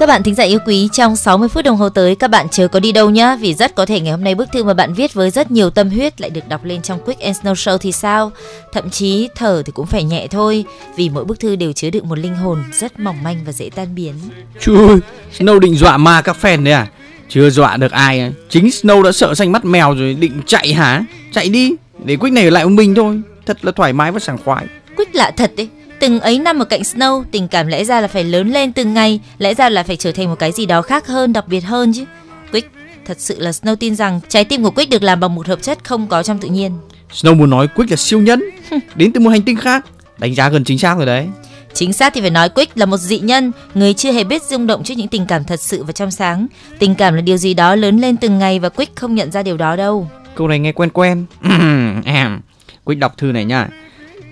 Các bạn thính giả yêu quý, trong 60 phút đồng hồ tới các bạn chờ có đi đâu nhá, vì rất có thể ngày hôm nay bức thư mà bạn viết với rất nhiều tâm huyết lại được đọc lên trong Quick and Snow Show thì sao? Thậm chí thở thì cũng phải nhẹ thôi, vì mỗi bức thư đều chứa đựng một linh hồn rất mỏng manh và dễ tan biến. Chui, Snow định dọa ma các fan đấy à? Chưa dọa được ai, chính Snow đã sợ xanh mắt mèo rồi định chạy hả? Chạy đi, để Quick này ở lại một mình thôi, thật là thoải mái và sảng khoái. Quick lạ thật đấy, từng ấy năm ở cạnh Snow, tình cảm lẽ ra là phải lớn lên từng ngày, lẽ ra là phải trở thành một cái gì đó khác hơn, đặc biệt hơn chứ. Quick, thật sự là Snow tin rằng trái tim của Quick được làm bằng một hợp chất không có trong tự nhiên. Snow muốn nói Quick là siêu nhân, đến từ một hành tinh khác, đánh giá gần chính xác rồi đấy. Chính xác thì phải nói Quick là một dị nhân, người chưa hề biết rung động trước những tình cảm thật sự và trong sáng. Tình cảm là điều gì đó lớn lên từng ngày và Quick không nhận ra điều đó đâu. Câu này nghe quen quen. Quick đọc thư này nha.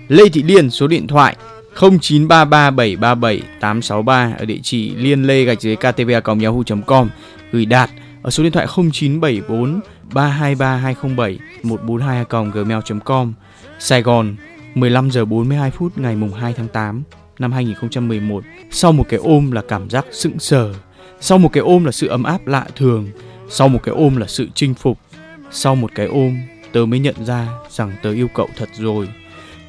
Lê Thị Liên số điện thoại 0933737863 ở địa chỉ liên lê gạch dưới ktva.yahoo.com gửi đạt ở số điện thoại 0974 323 207 142 gmail.com Sài Gòn 15 giờ 42 phút ngày mùng 2 tháng 8 năm 2011 sau một cái ôm là cảm giác sững sờ. Sau một cái ôm là sự ấm áp lạ thường. Sau một cái ôm là sự chinh phục. Sau một cái ôm, tớ mới nhận ra rằng tớ yêu cậu thật rồi.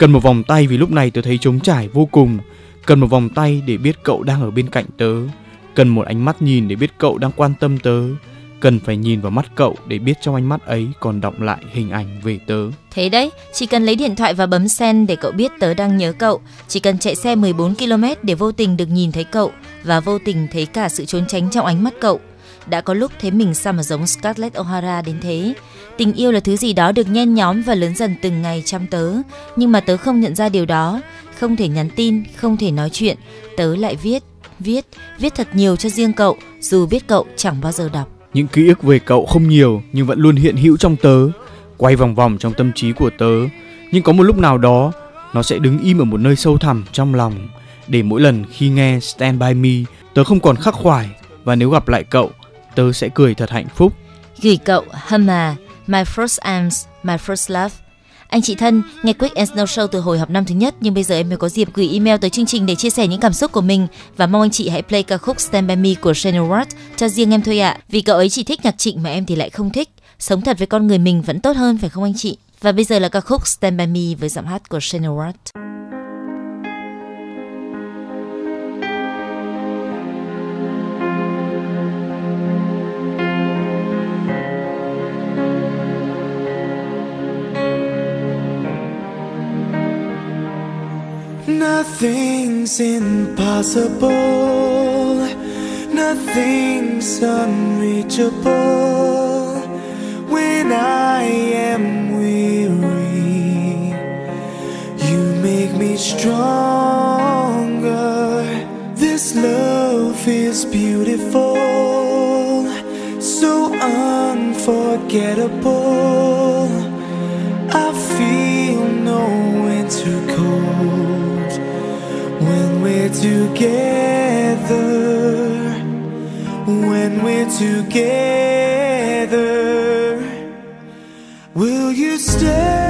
Cần một vòng tay vì lúc này tớ thấy trống trải vô cùng. Cần một vòng tay để biết cậu đang ở bên cạnh tớ. Cần một ánh mắt nhìn để biết cậu đang quan tâm tớ. Cần phải nhìn vào mắt cậu để biết trong ánh mắt ấy còn động lại hình ảnh về tớ. Thế đấy, chỉ cần lấy điện thoại và bấm send để cậu biết tớ đang nhớ cậu. Chỉ cần chạy xe 14 km để vô tình được nhìn thấy cậu và vô tình thấy cả sự trốn tránh trong ánh mắt cậu. Đã có lúc thấy mình sao mà giống Scarlett O'Hara đến thế. Tình yêu là thứ gì đó được nhen nhóm và lớn dần từng ngày trong tớ, nhưng mà tớ không nhận ra điều đó, không thể nhắn tin, không thể nói chuyện, tớ lại viết, viết, viết thật nhiều cho riêng cậu, dù biết cậu chẳng bao giờ đọc. Những ký ức về cậu không nhiều nhưng vẫn luôn hiện hữu trong tớ, quay vòng vòng trong tâm trí của tớ, nhưng có một lúc nào đó nó sẽ đứng im ở một nơi sâu thẳm trong lòng, để mỗi lần khi nghe Stand by Me, tớ không còn khắc khoải. Và nếu gặp lại cậu, tớ sẽ cười thật hạnh phúc. Gửi cậu Hama My First Arms, My First Love. Anh chị thân, nghe Quick and Snow Show từ hồi học năm thứ nhất nhưng bây giờ em mới có dịp gửi email tới chương trình để chia sẻ những cảm xúc của mình và mong anh chị hãy play ca khúc Stand By Me của Shane Ward cho riêng em thôi ạ. À. Vì cậu ấy chỉ thích nhạc trịnh mà em thì lại không thích. Sống thật với con người mình vẫn tốt hơn phải không anh chị? Và bây giờ là ca khúc Stand By Me với giọng hát của Shane Ward. Nothing's impossible, nothing's unreachable when I am weary. You make me stronger. This love is beautiful, so unforgettable. I feel no winter cold together, when we're together, will you stand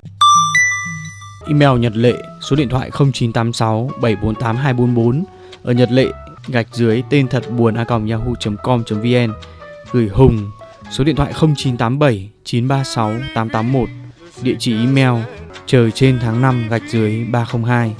Email Nhật Lệ, số điện thoại 0986 748 244. Ở Nhật Lệ, gạch dưới tên thật buồn a yahoo.com.vn. Gửi Hùng, số điện thoại 0987 936 881. Địa chỉ email trời trên tháng 5 gạch dưới 302.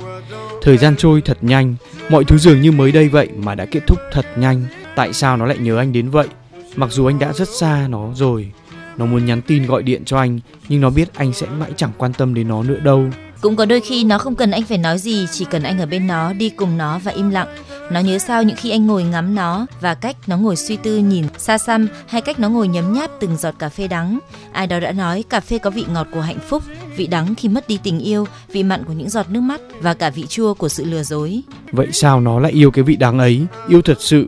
Thời gian trôi thật nhanh, mọi thứ dường như mới đây vậy mà đã kết thúc thật nhanh. Tại sao nó lại nhớ anh đến vậy? Mặc dù anh đã rất xa nó rồi. Nó muốn nhắn tin gọi điện cho anh, nhưng nó biết anh sẽ mãi chẳng quan tâm đến nó nữa đâu. Cũng có đôi khi nó không cần anh phải nói gì, chỉ cần anh ở bên nó, đi cùng nó và im lặng. Nó nhớ sao những khi anh ngồi ngắm nó và cách nó ngồi suy tư nhìn xa xăm hay cách nó ngồi nhấm nháp từng giọt cà phê đắng. Ai đó đã nói cà phê có vị ngọt của hạnh phúc, vị đắng khi mất đi tình yêu, vị mặn của những giọt nước mắt và cả vị chua của sự lừa dối. Vậy sao nó lại yêu cái vị đắng ấy, yêu thật sự?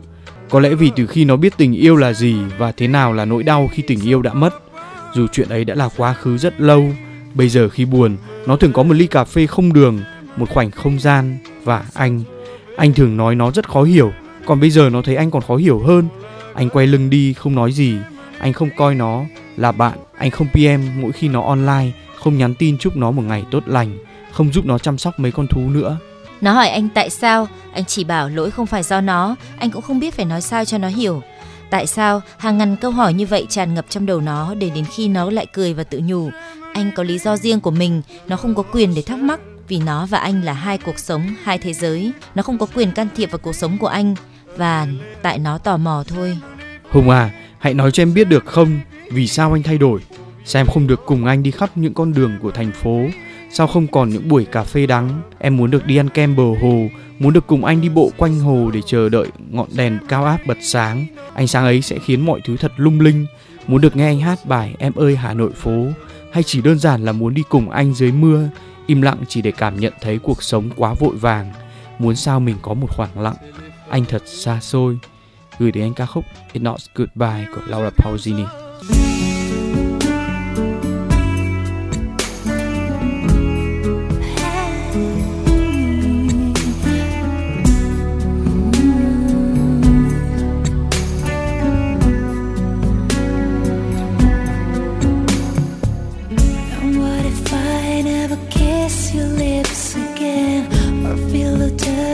Có lẽ vì từ khi nó biết tình yêu là gì và thế nào là nỗi đau khi tình yêu đã mất. Dù chuyện ấy đã là quá khứ rất lâu, bây giờ khi buồn, nó thường có một ly cà phê không đường, một khoảnh không gian và anh. Anh thường nói nó rất khó hiểu, còn bây giờ nó thấy anh còn khó hiểu hơn. Anh quay lưng đi không nói gì, anh không coi nó là bạn, anh không PM mỗi khi nó online, không nhắn tin chúc nó một ngày tốt lành, không giúp nó chăm sóc mấy con thú nữa. Nó hỏi anh tại sao, anh chỉ bảo lỗi không phải do nó, anh cũng không biết phải nói sao cho nó hiểu. Tại sao hàng ngàn câu hỏi như vậy tràn ngập trong đầu nó để đến khi nó lại cười và tự nhủ, anh có lý do riêng của mình, nó không có quyền để thắc mắc vì nó và anh là hai cuộc sống, hai thế giới, nó không có quyền can thiệp vào cuộc sống của anh và tại nó tò mò thôi. Hùng à, hãy nói cho em biết được không, vì sao anh thay đổi? Sao em không được cùng anh đi khắp những con đường của thành phố? Sao không còn những buổi cà phê đắng? Em muốn được đi ăn kem bờ hồ, muốn được cùng anh đi bộ quanh hồ để chờ đợi ngọn đèn cao áp bật sáng. Ánh sáng ấy sẽ khiến mọi thứ thật lung linh. Muốn được nghe anh hát bài Em ơi Hà Nội phố, hay chỉ đơn giản là muốn đi cùng anh dưới mưa, im lặng chỉ để cảm nhận thấy cuộc sống quá vội vàng. Muốn sao mình có một khoảng lặng, anh thật xa xôi. Gửi đến anh ca khúc It's Not Goodbye của Laura Pausini.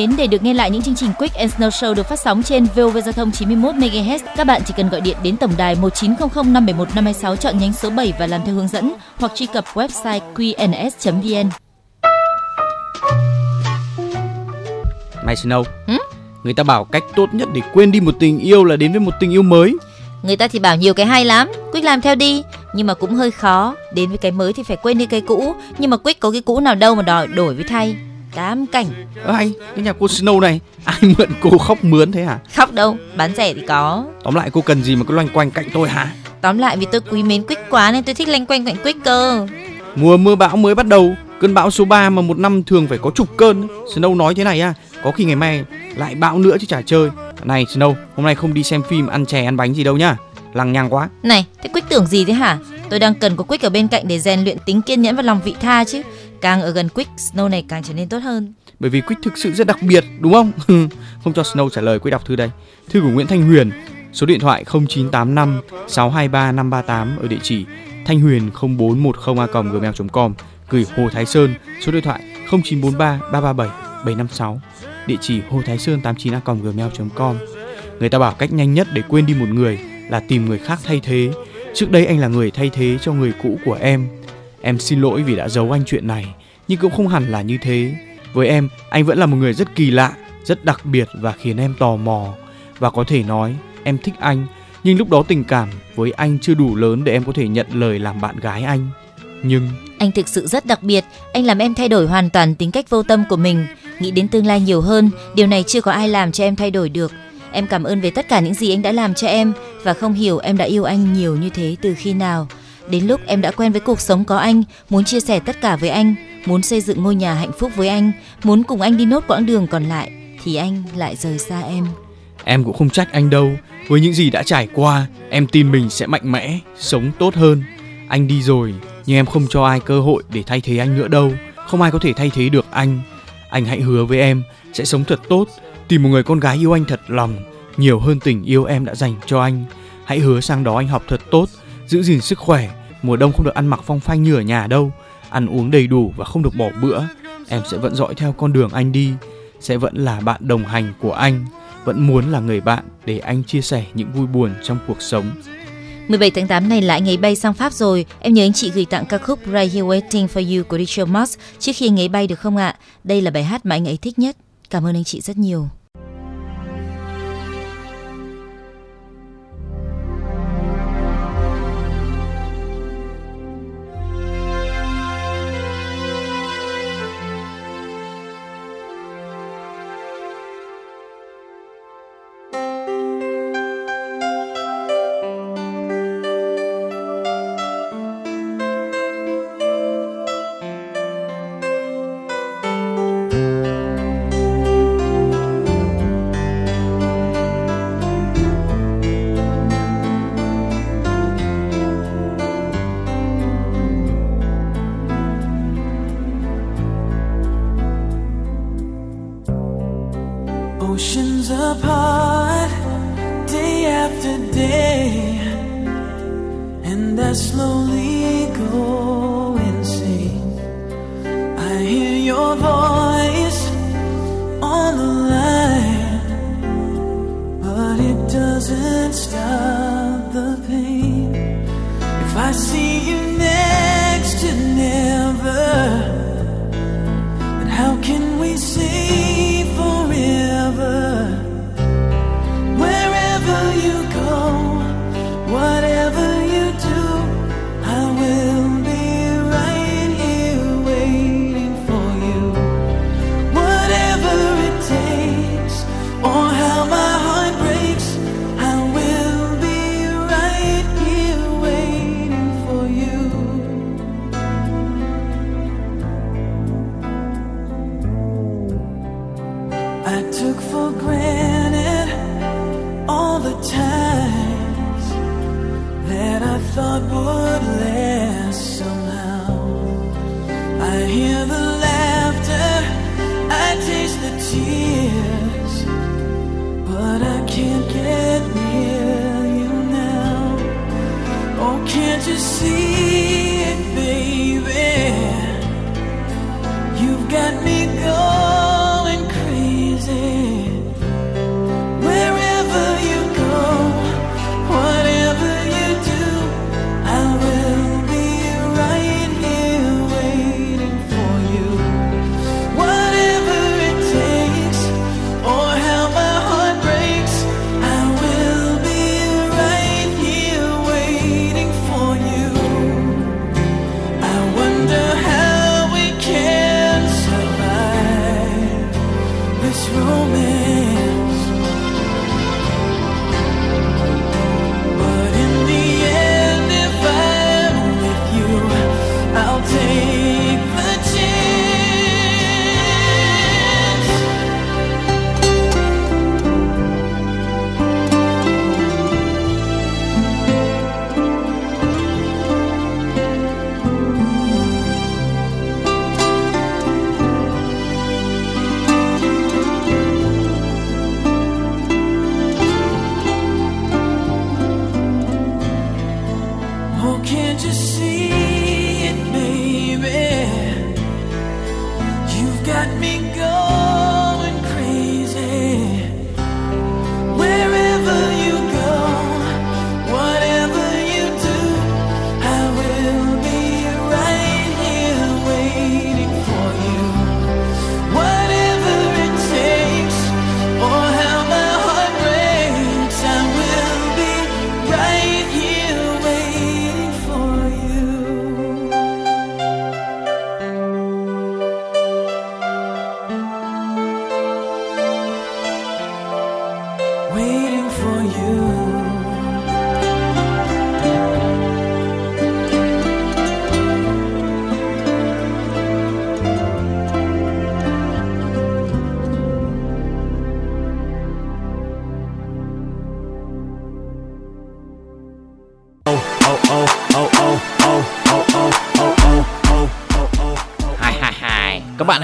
Mến, để được nghe lại những chương trình Quick and Snow Show được phát sóng trên VOV Giao thông 91 MHz, các bạn chỉ cần gọi điện đến tổng đài 1900 571 526 chọn nhánh số 7 và làm theo hướng dẫn hoặc truy cập website qns.vn. Này Snow, người ta bảo cách tốt nhất để quên đi một tình yêu là đến với một tình yêu mới. Người ta thì bảo nhiều cái hay lắm, Quick làm theo đi, nhưng mà cũng hơi khó. Đến với cái mới thì phải quên đi cái cũ, nhưng mà Quick có cái cũ nào đâu mà đòi đổi với thay. Cám cảnh, hay, cái nhà cô Snow này, ai mượn cô khóc mướn thế hả? khóc đâu, bán rẻ thì có. Tóm lại cô cần gì mà cứ loanh quanh cạnh tôi hả? Tóm lại vì tôi quý mến Quick quá nên tôi thích lanh quanh cạnh Quick cơ. Mùa mưa bão mới bắt đầu, cơn bão số 3 mà một năm thường phải có chục cơn. Snow nói thế này à, có khi ngày mai lại bão nữa chứ chả chơi. Này Snow, hôm nay không đi xem phim ăn chè ăn bánh gì đâu nhá. lằng nhằng quá Này, thế Quick tưởng gì thế hả? Tôi đang cần có Quick ở bên cạnh để rèn luyện tính kiên nhẫn và lòng vị tha chứ. Càng ở gần Quick, Snow này càng trở nên tốt hơn. bởi vì Quick thực sự rất đặc biệt đúng không? Không cho Snow trả lời Quick đọc thư đây. Thư của Nguyễn Thanh Huyền số điện thoại 0985 623 538 ở địa chỉ thanh huyền 0410 a gmail.com gửi Hồ Thái Sơn số điện thoại 0943 337 756 địa chỉ hồ thái sơn 89 a gmail.com người ta bảo cách nhanh nhất để quên đi một người là tìm người khác thay thế. Trước đây anh là người thay thế cho người cũ của em em xin lỗi vì đã giấu anh chuyện này nhưng cũng không hẳn là như thế với em anh vẫn là một người rất kỳ lạ rất đặc biệt và khiến em tò mò và có thể nói em thích anh nhưng lúc đó tình cảm với anh chưa đủ lớn để em có thể nhận lời làm bạn gái anh nhưng Anh thực sự rất đặc biệt, anh làm em thay đổi hoàn toàn tính cách vô tâm của mình, nghĩ đến tương lai nhiều hơn, điều này chưa có ai làm cho em thay đổi được. Em cảm ơn về tất cả những gì anh đã làm cho em và không hiểu em đã yêu anh nhiều như thế từ khi nào. Đến lúc em đã quen với cuộc sống có anh, muốn chia sẻ tất cả với anh, muốn xây dựng ngôi nhà hạnh phúc với anh, muốn cùng anh đi nốt quãng đường còn lại, thì anh lại rời xa em. Em cũng không trách anh đâu. Với những gì đã trải qua, em tin mình sẽ mạnh mẽ, sống tốt hơn. Anh đi rồi, nhưng em không cho ai cơ hội để thay thế anh nữa đâu. Không ai có thể thay thế được anh. Anh hãy hứa với em sẽ sống thật tốt, tìm một người con gái yêu anh thật lòng, nhiều hơn tình yêu em đã dành cho anh. Hãy hứa sang đó anh học thật tốt, giữ gìn sức khỏe. Mùa đông không được ăn mặc phong phanh như ở nhà đâu, ăn uống đầy đủ và không được bỏ bữa. Em sẽ vẫn dõi theo con đường anh đi, sẽ vẫn là bạn đồng hành của anh vẫn muốn là người bạn để anh chia sẻ những vui buồn trong cuộc sống. 17 tháng 8 này là anh ấy bay sang Pháp rồi. Em nhớ anh chị gửi tặng ca khúc Right Here Waiting for You của Richard Marx trước khi anh ấy bay được không ạ? Đây là bài hát mà anh ấy thích nhất. Cảm ơn anh chị rất nhiều.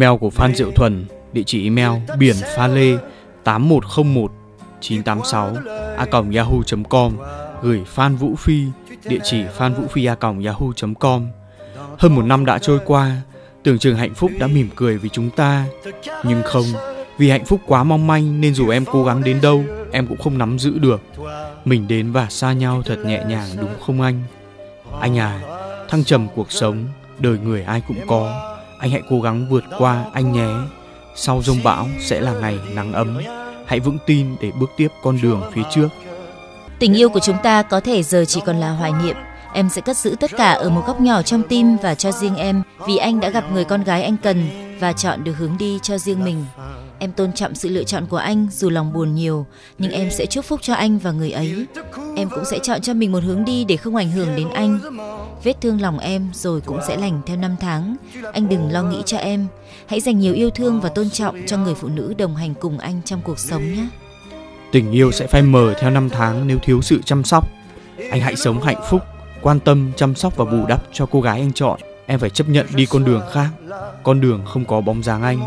Email của Phan Diệu Thuần, địa chỉ email biển pha lê 8101 986 a yahoo.com gửi Phan Vũ Phi, địa chỉ phan vũ phi a yahoo.com. Hơn một năm đã trôi qua, tưởng chừng hạnh phúc đã mỉm cười vì chúng ta, nhưng không, vì hạnh phúc quá mong manh nên dù em cố gắng đến đâu, em cũng không nắm giữ được. Mình đến và xa nhau thật nhẹ nhàng đúng không anh? Anh à, thăng trầm cuộc sống, đời người ai cũng có. Anh hãy cố gắng vượt qua, anh nhé. Sau rông bão sẽ là ngày nắng ấm. Hãy vững tin để bước tiếp con đường phía trước. Tình yêu của chúng ta có thể giờ chỉ còn là hoài niệm. Em sẽ cất giữ tất cả ở một góc nhỏ trong tim và cho riêng em vì anh đã gặp người con gái anh cần và chọn được hướng đi cho riêng mình. Em tôn trọng sự lựa chọn của anh dù lòng buồn nhiều, nhưng em sẽ chúc phúc cho anh và người ấy. Em cũng sẽ chọn cho mình một hướng đi để không ảnh hưởng đến anh. Vết thương lòng em rồi cũng sẽ lành theo năm tháng. Anh đừng lo nghĩ cho em. Hãy dành nhiều yêu thương và tôn trọng cho người phụ nữ đồng hành cùng anh trong cuộc sống nhé. Tình yêu sẽ phai mờ theo năm tháng nếu thiếu sự chăm sóc. Anh hãy sống hạnh phúc, quan tâm, chăm sóc và bù đắp cho cô gái anh chọn. Em phải chấp nhận đi con đường khác, con đường không có bóng dáng anh.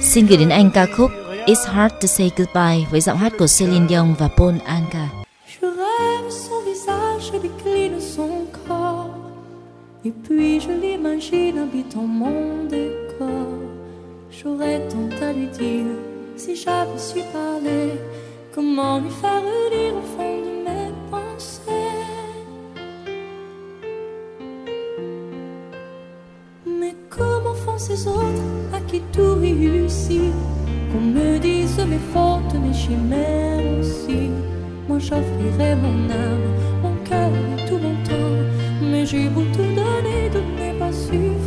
Xin gửi đến anh ca khúc It's Hard to Say Goodbye với giọng hát của Celine Dion và Paul Anka. Et puis je l'imagine habitant mon décor. J'aurais tant à lui dire si j'avais su parler. Comment lui faire dire au fond de mes pensées. Ces autres à qui tout réussit. Qu'on me dise mes fautes, mes chimères aussi. Moi j'offrirais mon âme, mon cœur et tout mon temps. Mais j'ai beau tout donner, tout n'est pas suffisant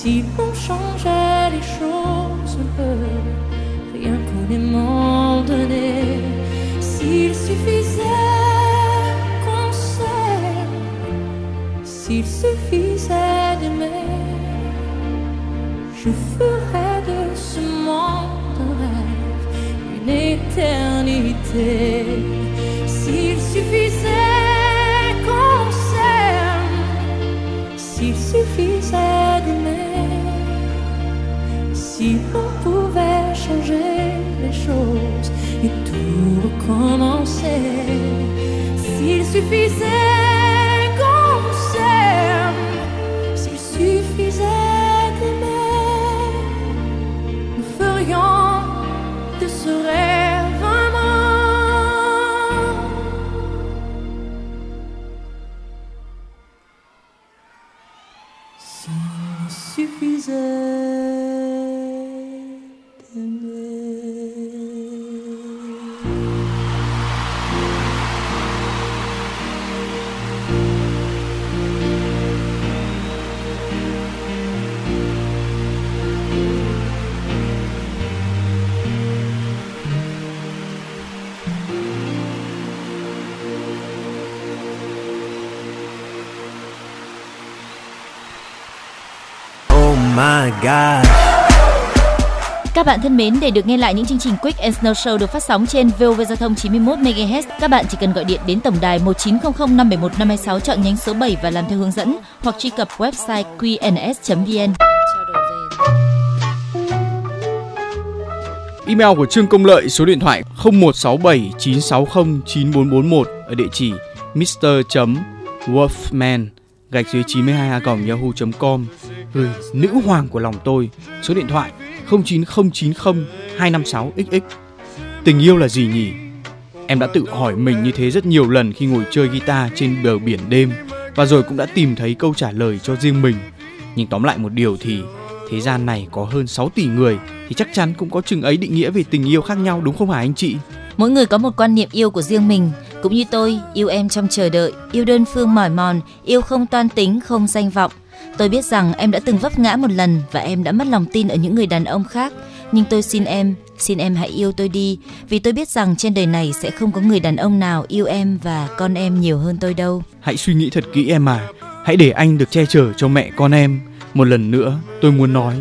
si l'on changeait les choses. Un peu, rien qu'en aimant donner, s'il suffisait qu'on s'aime, s'il suffisait d'aimer, je ferais de ce monde un rêve, une éternité. changer les choses et tout recommencer. S'il suffisait qu'on s'aime, s'il suffisait d'aimer, nous ferions de ce rêve un S'il suffisait. God. Các bạn thân mến, để được nghe lại những chương trình Quick and Snow Show được phát sóng trên VOV Giao thông 91 MHz, các bạn chỉ cần gọi điện đến tổng đài 1900 571 526 chọn nhánh số 7 và làm theo hướng dẫn hoặc truy cập website qns.vn. Email của Trương Công Lợi số điện thoại 0167 960 9441 ở địa chỉ mr.wolfman gạch dưới 92 yahoo.com gửi nữ hoàng của lòng tôi số điện thoại 09090 256 xx tình yêu là gì nhỉ? Em đã tự hỏi mình như thế rất nhiều lần khi ngồi chơi guitar trên bờ biển đêm và rồi cũng đã tìm thấy câu trả lời cho riêng mình. Nhưng tóm lại một điều thì thế gian này có hơn 6 tỷ người thì chắc chắn cũng có chừng ấy định nghĩa về tình yêu khác nhau đúng không hả anh chị? Mỗi người có một quan niệm yêu của riêng mình, cũng như tôi, yêu em trong chờ đợi, yêu đơn phương mỏi mòn, yêu không toan tính, không danh vọng. Tôi biết rằng em đã từng vấp ngã một lần và em đã mất lòng tin ở những người đàn ông khác, nhưng tôi xin em, xin em hãy yêu tôi đi, vì tôi biết rằng trên đời này sẽ không có người đàn ông nào yêu em và con em nhiều hơn tôi đâu. Hãy suy nghĩ thật kỹ em à. Hãy để anh được che chở cho mẹ con em. Một lần nữa, tôi muốn nói,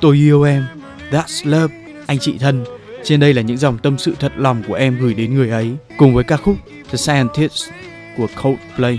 tôi yêu em. That's love, anh chị thân. Trên đây là những dòng tâm sự thật lòng của em gửi đến người ấy, cùng với ca khúc The Scientist của Coldplay.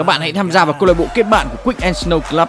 Các bạn hãy tham gia vào câu lạc bộ kết bạn của Quick and Snow Club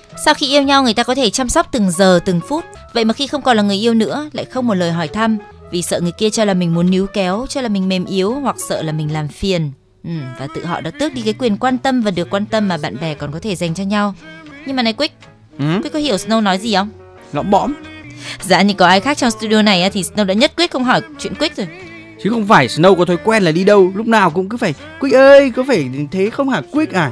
Sau khi yêu nhau người ta có thể chăm sóc từng giờ từng phút, vậy mà khi không còn là người yêu nữa lại không một lời hỏi thăm vì sợ người kia cho là mình muốn níu kéo, cho là mình mềm yếu hoặc sợ là mình làm phiền. Ừ, và tự họ đã tước đi cái quyền quan tâm và được quan tâm mà bạn bè còn có thể dành cho nhau. Nhưng mà này Quick, Ừ. Quick có hiểu Snow nói gì không? Lõm bõm Dạ như có ai khác trong studio này thì Snow đã nhất quyết không hỏi chuyện Quick rồi. chứ không phải Snow có thói quen là đi đâu lúc nào cũng cứ phải Quick ơi có phải thế không hả Quick à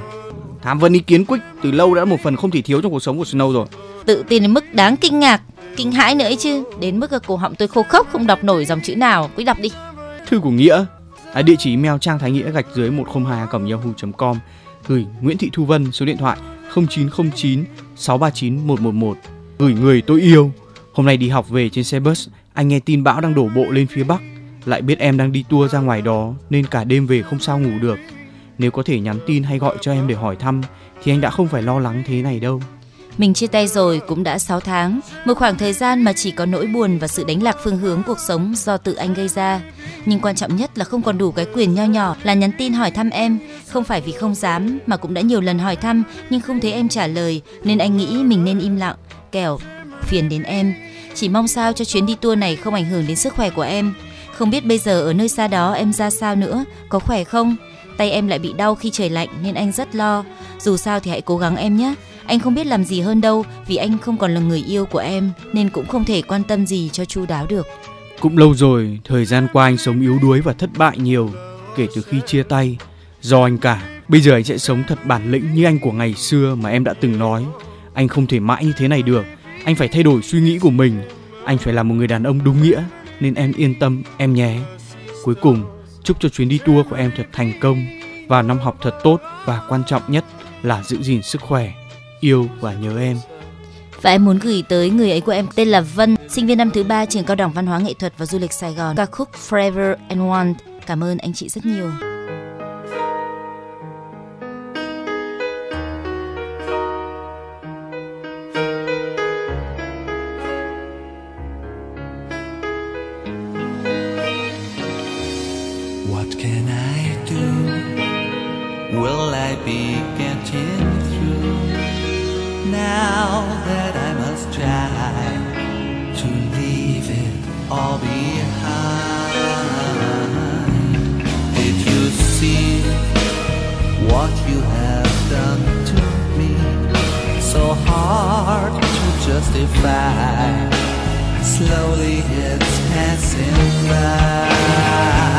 tham vấn ý kiến Quick từ lâu đã một phần không thể thiếu trong cuộc sống của Snow rồi Tự tin đến mức đáng kinh ngạc, kinh hãi nữa ấy chứ. Đến mức cổ họng tôi khô khốc không đọc nổi dòng chữ nào. Quick đọc đi. thư của nghĩa à, địa chỉ email trang thái nghĩa gạch dưới 102 yahoo.com gửi Nguyễn Thị Thu Vân số điện thoại 0909 639 111 gửi người tôi yêu hôm nay đi học về trên xe bus anh nghe tin bão đang đổ bộ lên phía bắc lại biết em đang đi tour ra ngoài đó nên cả đêm về không sao ngủ được nếu có thể nhắn tin hay gọi cho em để hỏi thăm thì anh đã không phải lo lắng thế này đâu Mình chia tay rồi cũng đã 6 tháng, một khoảng thời gian mà chỉ có nỗi buồn và sự đánh lạc phương hướng cuộc sống do tự anh gây ra. Nhưng quan trọng nhất là không còn đủ cái quyền nho nhỏ là nhắn tin hỏi thăm em, không phải vì không dám mà cũng đã nhiều lần hỏi thăm nhưng không thấy em trả lời nên anh nghĩ mình nên im lặng, kẻo phiền đến em. Chỉ mong sao cho chuyến đi tour này không ảnh hưởng đến sức khỏe của em. Không biết bây giờ ở nơi xa đó em ra sao nữa, có khỏe không? Tay em lại bị đau khi trời lạnh nên anh rất lo. Dù sao thì hãy cố gắng em nhé. Anh không biết làm gì hơn đâu vì anh không còn là người yêu của em nên cũng không thể quan tâm gì cho chu đáo được. Cũng lâu rồi, thời gian qua anh sống yếu đuối và thất bại nhiều kể từ khi chia tay. Do anh cả, bây giờ anh sẽ sống thật bản lĩnh như anh của ngày xưa mà em đã từng nói. Anh không thể mãi như thế này được, anh phải thay đổi suy nghĩ của mình. Anh phải là một người đàn ông đúng nghĩa, nên em yên tâm em nhé. Cuối cùng, chúc cho chuyến đi tour của em thật thành công và năm học thật tốt và quan trọng nhất là giữ gìn sức khỏe, yêu và nhớ em. Và em muốn gửi tới người ấy của em tên là Vân, sinh viên năm thứ ba trường cao đẳng văn hóa nghệ thuật và du lịch Sài Gòn. Ca khúc Forever and One. Cảm ơn anh chị rất nhiều. Justify. Slowly it's passing by.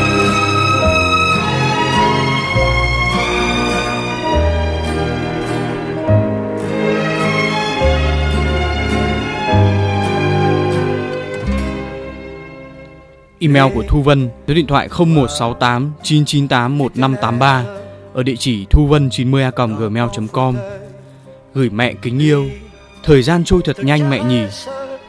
Email của Thu Vân số điện thoại 0168 998 1583 ở địa chỉ thu vân 90 a gmail.com gửi mẹ kính yêu, thời gian trôi thật nhanh mẹ nhỉ.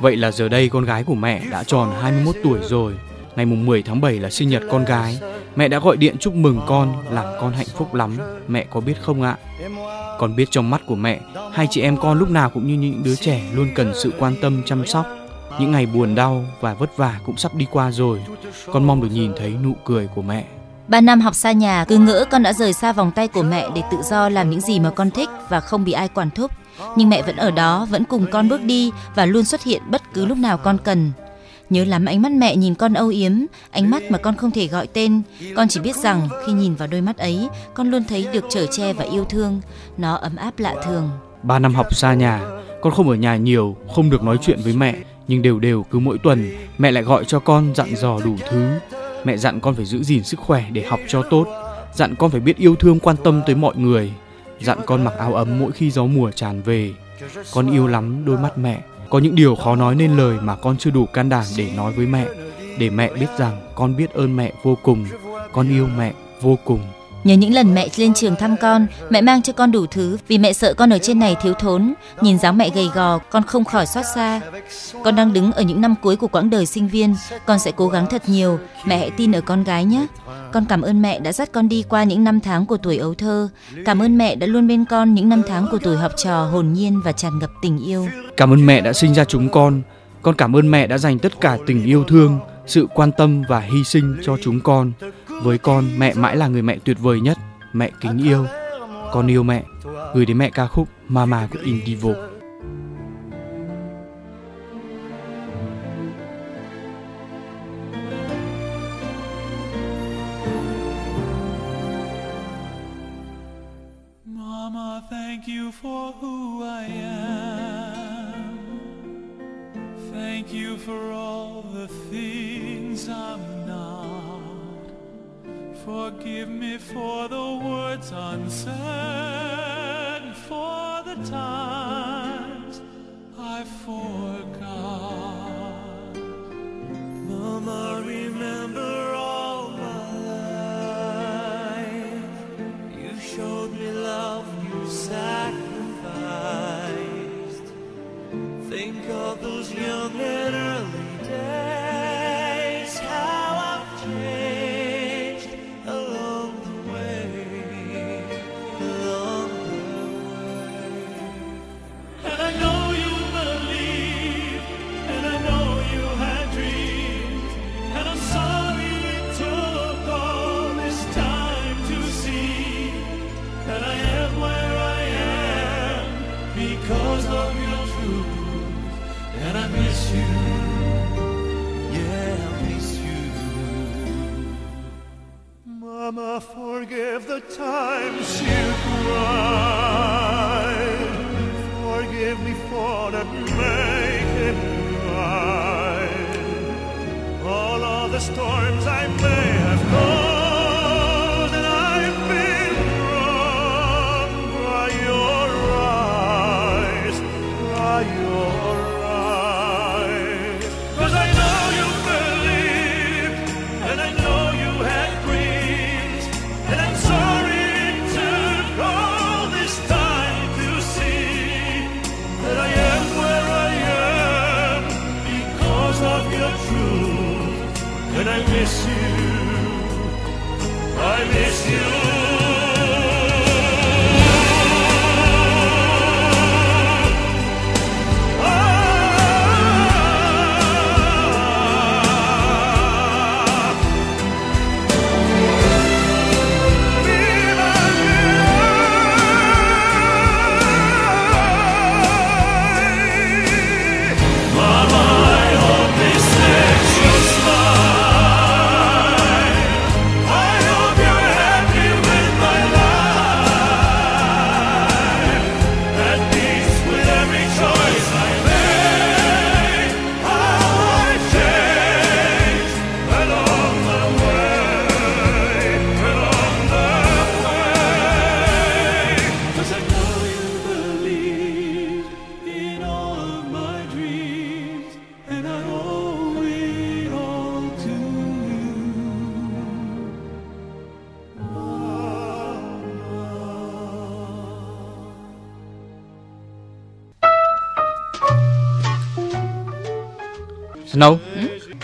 Vậy là giờ đây con gái của mẹ đã tròn 21 tuổi rồi. Ngày mùng 10 tháng 7 là sinh nhật con gái. Mẹ đã gọi điện chúc mừng con, làm con hạnh phúc lắm. Mẹ có biết không ạ? Con biết trong mắt của mẹ, hai chị em con lúc nào cũng như những đứa trẻ luôn cần sự quan tâm, chăm sóc những ngày buồn đau và vất vả cũng sắp đi qua rồi con mong được nhìn thấy nụ cười của mẹ Ba năm học xa nhà, cứ ngỡ con đã rời xa vòng tay của mẹ để tự do làm những gì mà con thích và không bị ai quản thúc. Nhưng mẹ vẫn ở đó, vẫn cùng con bước đi và luôn xuất hiện bất cứ lúc nào con cần. Nhớ lắm ánh mắt mẹ nhìn con âu yếm, ánh mắt mà con không thể gọi tên. Con chỉ biết rằng khi nhìn vào đôi mắt ấy, con luôn thấy được chở che và yêu thương. Nó ấm áp lạ thường. Ba năm học xa nhà, con không ở nhà nhiều, không được nói chuyện với mẹ, nhưng đều đều cứ mỗi tuần mẹ lại gọi cho con dặn dò đủ thứ. Mẹ dặn con phải giữ gìn sức khỏe để học cho tốt, dặn con phải biết yêu thương quan tâm tới mọi người, dặn con mặc áo ấm mỗi khi gió mùa tràn về. Con yêu lắm đôi mắt mẹ, có những điều khó nói nên lời mà con chưa đủ can đảm để nói với mẹ, để mẹ biết rằng con biết ơn mẹ vô cùng, con yêu mẹ vô cùng. Nhớ những lần mẹ lên trường thăm con, mẹ mang cho con đủ thứ vì mẹ sợ con ở trên này thiếu thốn. Nhìn dáng mẹ gầy gò, con không khỏi xót xa. Con đang đứng ở những năm cuối của quãng đời sinh viên, con sẽ cố gắng thật nhiều. Mẹ hãy tin ở con gái nhé. Con cảm ơn mẹ đã dắt con đi qua những năm tháng của tuổi ấu thơ. Cảm ơn mẹ đã luôn bên con những năm tháng của tuổi học trò hồn nhiên và tràn ngập tình yêu. Cảm ơn mẹ đã sinh ra chúng con. Con cảm ơn mẹ đã dành tất cả tình yêu thương, sự quan tâm và hy sinh cho chúng con với con mẹ mãi là người mẹ tuyệt vời nhất mẹ kính yêu con yêu mẹ gửi đến mẹ ca khúc mama của indivo Mama, thank you for who I am. Thank you for all the things I'm. Forgive me for the words unsaid, for the times I forgot. Mama, remember all my life. You showed me love, you sacrificed. Think of those young and early Mama, forgive the times you cried. Forgive me for not making right. All of the storms I may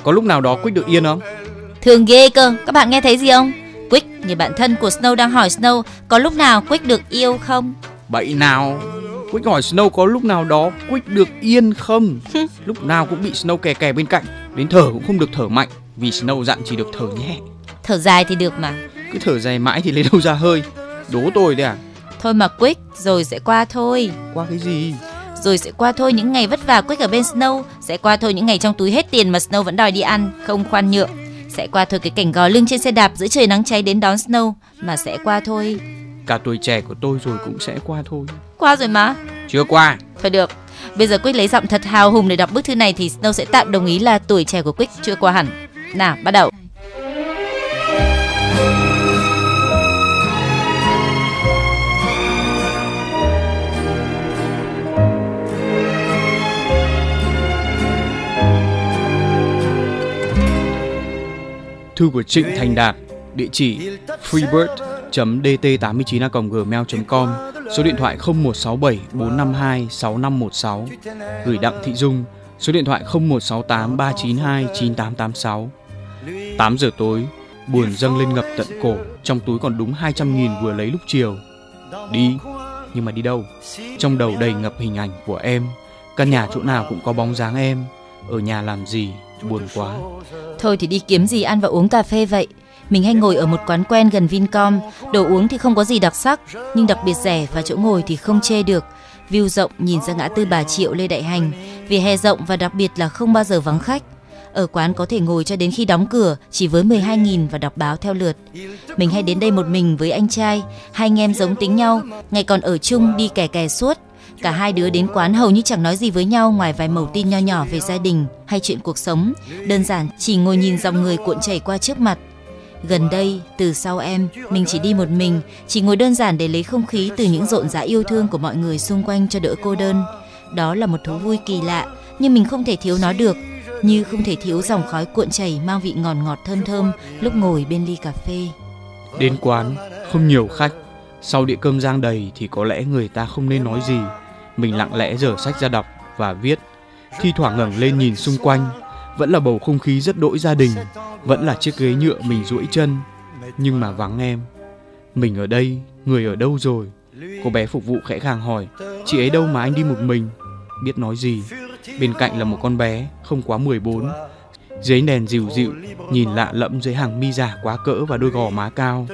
có lúc nào đó Quick được yên không? Thường ghê cơ, các bạn nghe thấy gì không? Quick, người bạn thân của Snow đang hỏi Snow có lúc nào Quick được yêu không? Bậy nào? Quick hỏi Snow có lúc nào đó Quick được yên không? lúc nào cũng bị Snow kè kè bên cạnh, đến thở cũng không được thở mạnh vì Snow dặn chỉ được thở nhẹ. Thở dài thì được mà. Cứ thở dài mãi thì lấy đâu ra hơi. Đố tôi đấy à? Thôi mà Quick, rồi sẽ qua thôi. Qua cái gì? Rồi sẽ qua thôi những ngày vất vả Quick ở bên Snow, sẽ qua thôi những ngày trong túi hết tiền mà Snow vẫn đòi đi ăn, không khoan nhượng. Sẽ qua thôi cái cảnh gò lưng trên xe đạp giữa trời nắng cháy đến đón Snow, mà sẽ qua thôi. Cả tuổi trẻ của tôi rồi cũng sẽ qua thôi. Qua rồi mà. Chưa qua. Thôi được. Bây giờ Quick lấy giọng thật hào hùng để đọc bức thư này thì Snow sẽ tạm đồng ý là tuổi trẻ của Quick chưa qua hẳn. Nào, bắt đầu. Thư của Trịnh Thành Đạt, địa chỉ freebird.dt89a.gmail.com, số điện thoại 0167 452 6516, gửi Đặng Thị Dung, số điện thoại 0168 392 9886. 8 giờ tối, buồn dâng lên ngập tận cổ, trong túi còn đúng 200 nghìn vừa lấy lúc chiều. Đi, nhưng mà đi đâu? Trong đầu đầy ngập hình ảnh của em, căn nhà chỗ nào cũng có bóng dáng em, ở nhà làm gì, buồn quá. Thôi thì đi kiếm gì ăn và uống cà phê vậy. Mình hay ngồi ở một quán quen gần Vincom, đồ uống thì không có gì đặc sắc, nhưng đặc biệt rẻ và chỗ ngồi thì không chê được. View rộng nhìn ra ngã tư Bà Triệu Lê Đại Hành, vì hè rộng và đặc biệt là không bao giờ vắng khách. Ở quán có thể ngồi cho đến khi đóng cửa chỉ với 12.000 và đọc báo theo lượt. Mình hay đến đây một mình với anh trai, hai anh em giống tính nhau, ngày còn ở chung đi kè kè suốt. Cả hai đứa đến quán hầu như chẳng nói gì với nhau ngoài vài mẩu tin nho nhỏ về gia đình hay chuyện cuộc sống. Đơn giản chỉ ngồi nhìn dòng người cuộn chảy qua trước mặt. Gần đây, từ sau em, mình chỉ đi một mình, chỉ ngồi đơn giản để lấy không khí từ những rộn rã yêu thương của mọi người xung quanh cho đỡ cô đơn. Đó là một thú vui kỳ lạ, nhưng mình không thể thiếu nó được, như không thể thiếu dòng khói cuộn chảy mang vị ngọt ngọt thơm thơm lúc ngồi bên ly cà phê. Đến quán, không nhiều khách, sau đĩa cơm rang đầy thì có lẽ người ta không nên nói gì. Mình lặng lẽ dở sách ra đọc và viết, thi thoảng ngẩng lên nhìn xung quanh, vẫn là bầu không khí rất đỗi gia đình, vẫn là chiếc ghế nhựa mình duỗi chân, nhưng mà vắng em. Mình ở đây, người ở đâu rồi? Cô bé phục vụ khẽ khàng hỏi, chị ấy đâu mà anh đi một mình? Biết nói gì? Bên cạnh là một con bé, không quá 14. Dưới đèn dịu dịu, nhìn lạ lẫm dưới hàng mi giả quá cỡ và đôi gò má cao.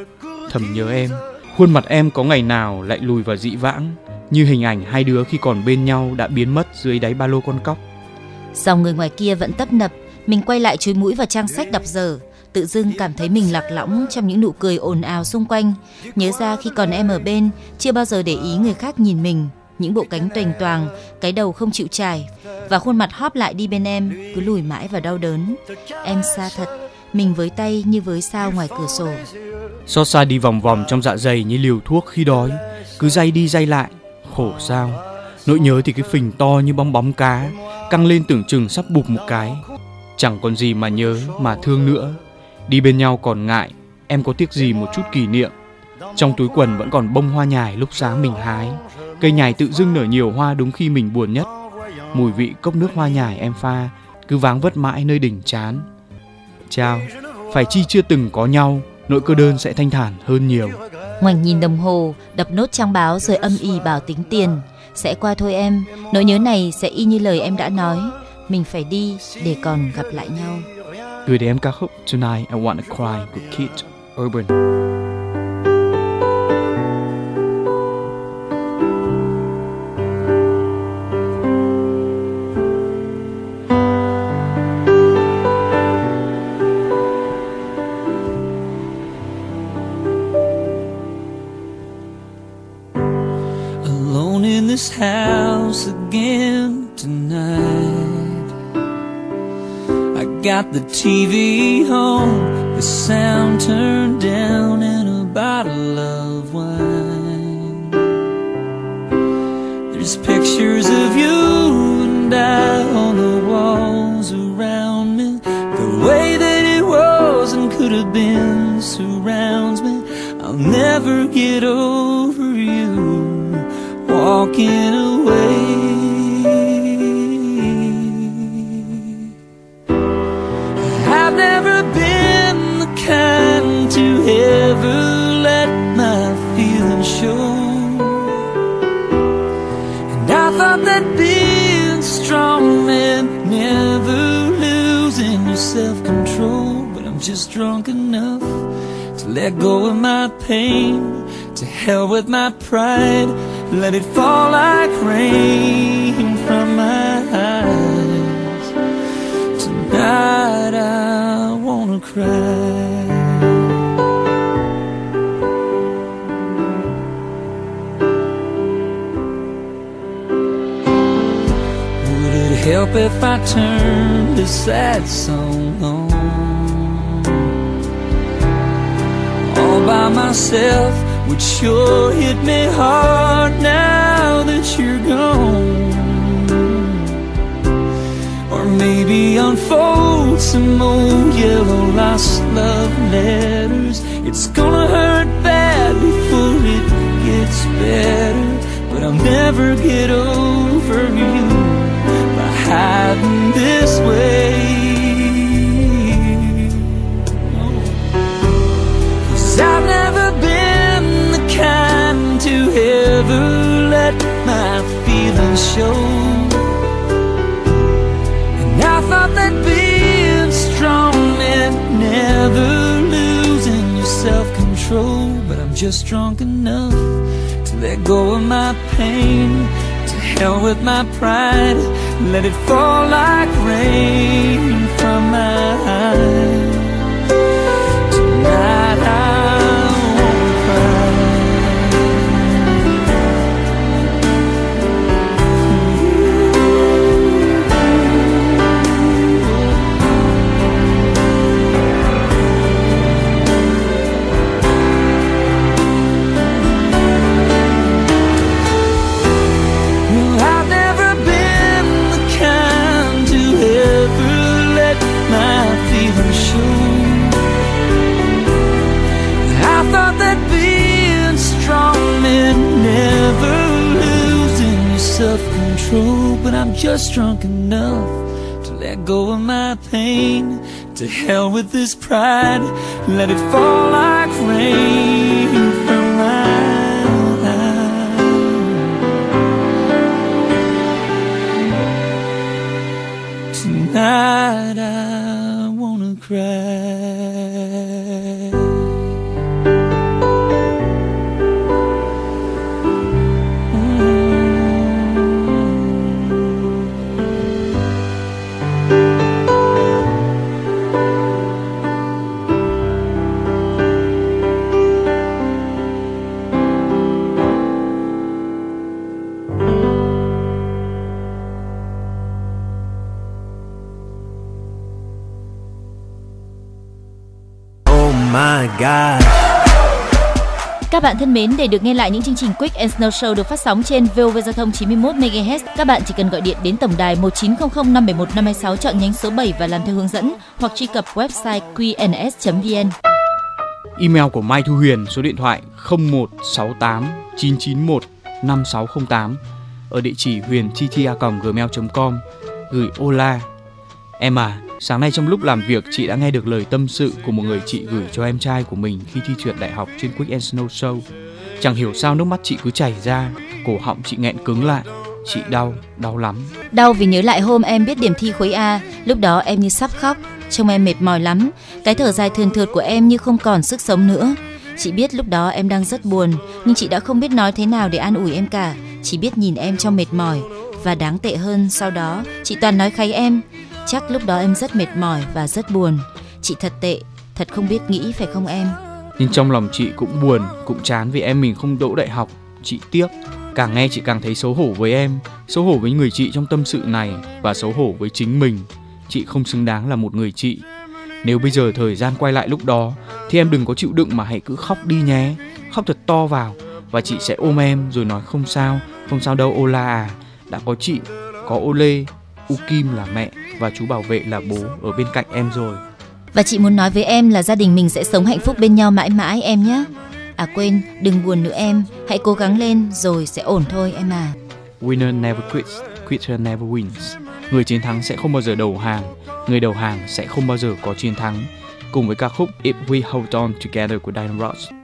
Thầm nhớ em, khuôn mặt em có ngày nào lại lùi vào dị vãng, như hình ảnh hai đứa khi còn bên nhau đã biến mất dưới đáy ba lô con cóc. Dòng người ngoài kia vẫn tấp nập, mình quay lại chúi mũi vào trang sách đọc giờ, tự dưng cảm thấy mình lạc lõng trong những nụ cười ồn ào xung quanh. Nhớ ra khi còn em ở bên, chưa bao giờ để ý người khác nhìn mình, những bộ cánh toành toàng, cái đầu không chịu trải và khuôn mặt hóp lại đi bên em, cứ lùi mãi vào đau đớn. Em xa thật, mình với tay như với sao ngoài cửa sổ. Xót xa đi vòng vòng trong dạ dày như liều thuốc khi đói, cứ day đi day lại, khổ sao. Nỗi nhớ thì cái phình to như bong bóng cá, căng lên tưởng chừng sắp bụp một cái. Chẳng còn gì mà nhớ mà thương nữa. Đi bên nhau còn ngại, em có tiếc gì một chút kỷ niệm. Trong túi quần vẫn còn bông hoa nhài lúc sáng mình hái. Cây nhài tự dưng nở nhiều hoa đúng khi mình buồn nhất. Mùi vị cốc nước hoa nhài em pha cứ váng vất mãi nơi đỉnh chán. Chào, phải chi chưa từng có nhau, nỗi cô đơn sẽ thanh thản hơn nhiều. Ngoảnh nhìn đồng hồ, đập nốt trang báo rồi âm ỉ bảo tính tiền. Sẽ qua thôi em, nỗi nhớ này sẽ y như lời em đã nói. Mình phải đi để còn gặp lại nhau. Gửi đến em ca khúc Tonight I Wanna Cry của Kid Urban. The TV on, the sound turned let it fall like rain from my eyes. Tonight I wanna cry. Would it help if I turned this sad song on? All by myself would sure hit me hard now that you're gone. Or maybe unfold some old yellow lost love letters. It's gonna hurt bad before it gets better. But I'll never get over you by hiding this way. Feelings show. And I thought that being strong meant never losing your self control. But I'm just drunk enough to let go of my pain. To hell with my pride. Let it fall like rain from my eyes. Tonight self-control, but I'm just drunk enough to let go of my pain. To hell with this pride, let it fall like rain from my eyes. Tonight god. Các bạn thân mến, để được nghe lại những chương trình Quick and Snow Show được phát sóng trên VOV Giao thông 91 MHz, các bạn chỉ cần gọi điện đến tổng đài 1900 571 526 chọn nhánh số 7 và làm theo hướng dẫn hoặc truy cập website qns.vn. Email của Mai Thu Huyền số điện thoại 0168 991 5608 ở địa chỉ huyền@gmail.com gửi Ola. Em à, sáng nay trong lúc làm việc chị đã nghe được lời tâm sự của một người chị gửi cho em trai của mình khi thi trượt đại học trên Quick and Snow Show. Chẳng hiểu sao nước mắt chị cứ chảy ra, cổ họng chị nghẹn cứng lại. Chị đau, đau lắm. Đau vì nhớ lại hôm em biết điểm thi khối A, lúc đó em như sắp khóc, trông em mệt mỏi lắm. Cái thở dài thườn thượt của em như không còn sức sống nữa. Chị biết lúc đó em đang rất buồn, nhưng chị đã không biết nói thế nào để an ủi em cả. Chỉ biết nhìn em trong mệt mỏi và đáng tệ hơn sau đó chị toàn nói kháy em. Chắc lúc đó em rất mệt mỏi và rất buồn. Chị thật tệ, thật không biết nghĩ phải không em? Nhưng trong lòng chị cũng buồn, cũng chán vì em mình không đỗ đại học. Chị tiếc. Càng nghe chị càng thấy xấu hổ với em, xấu hổ với người chị trong tâm sự này và xấu hổ với chính mình. Chị không xứng đáng là một người chị. Nếu bây giờ thời gian quay lại lúc đó thì em đừng có chịu đựng mà hãy cứ khóc đi nhé. Khóc thật to vào và chị sẽ ôm em rồi nói không sao, không sao đâu Ola à. Đã có chị, có ô lê, u kim là mẹ và chú bảo vệ là bố ở bên cạnh em rồi. Và chị muốn nói với em là gia đình mình sẽ sống hạnh phúc bên nhau mãi mãi em nhé. À quên, đừng buồn nữa em, hãy cố gắng lên rồi sẽ ổn thôi em à. Winner never quits, quitter never wins. Người chiến thắng sẽ không bao giờ đầu hàng, người đầu hàng sẽ không bao giờ có chiến thắng. Cùng với ca khúc If We Hold On Together của Diana Ross.